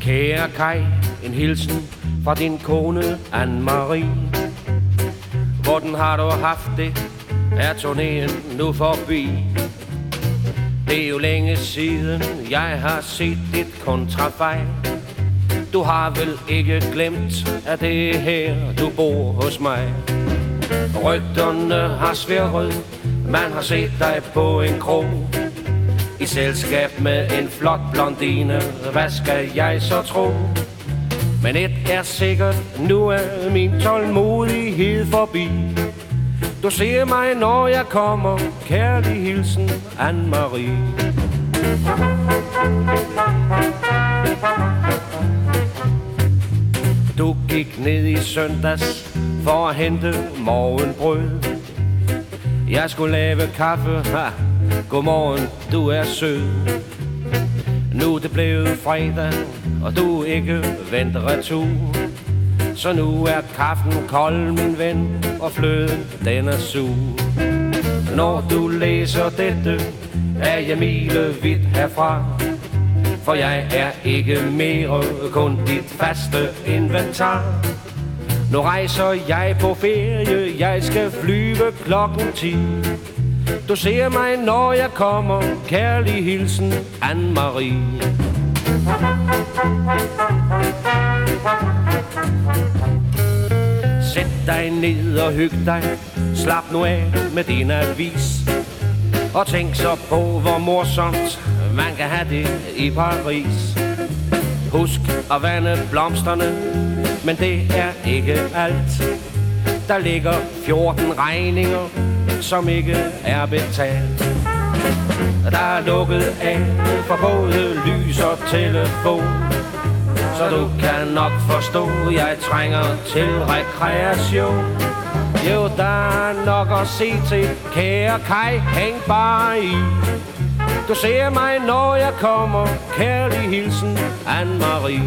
Kære Kai, en hilsen fra din kone Anne-Marie. Hvordan har du haft det? Er turnéen nu forbi? Det er jo længe siden, jeg har set dit kontrafej. Du har vel ikke glemt, at det er her, du bor hos mig. Rygterne har sværet, man har set dig på en krog. I selskab med en flot blondine, hvad skal jeg så tro? Men et er sikkert, nu er min tålmodighed forbi. Du ser mig, når jeg kommer, kærlig hilsen, Anne-Marie. Du gik ned i søndags for at hente morgenbrød. Jeg skulle lave kaffe, ha, godmorgen, du er sød. Nu er det blevet fredag, og du ikke venter retur. Så nu er kaffen kold, min ven, og fløden den er sur. Når du læser dette, er jeg milevidt herfra. For jeg er ikke mere kun dit faste inventar. Nu rejser jeg på ferie, jeg skal flyve klokken 10. Du ser mig, når jeg kommer, kærlig hilsen, Anne-Marie. Sæt dig ned og hyg dig, slap nu af med din avis. Og tænk så på, hvor morsomt man kan have det i Paris. Husk at vande blomsterne, men det er ikke alt. Der ligger 14 regninger, som ikke er betalt. Der er lukket af for både lys og telefon. Så du kan nok forstå, jeg trænger til rekreation. Jo, der er nok at se til, kære Kai, hæng bare i. Du ser mig, når jeg kommer, kærlig hilsen, Anne-Marie.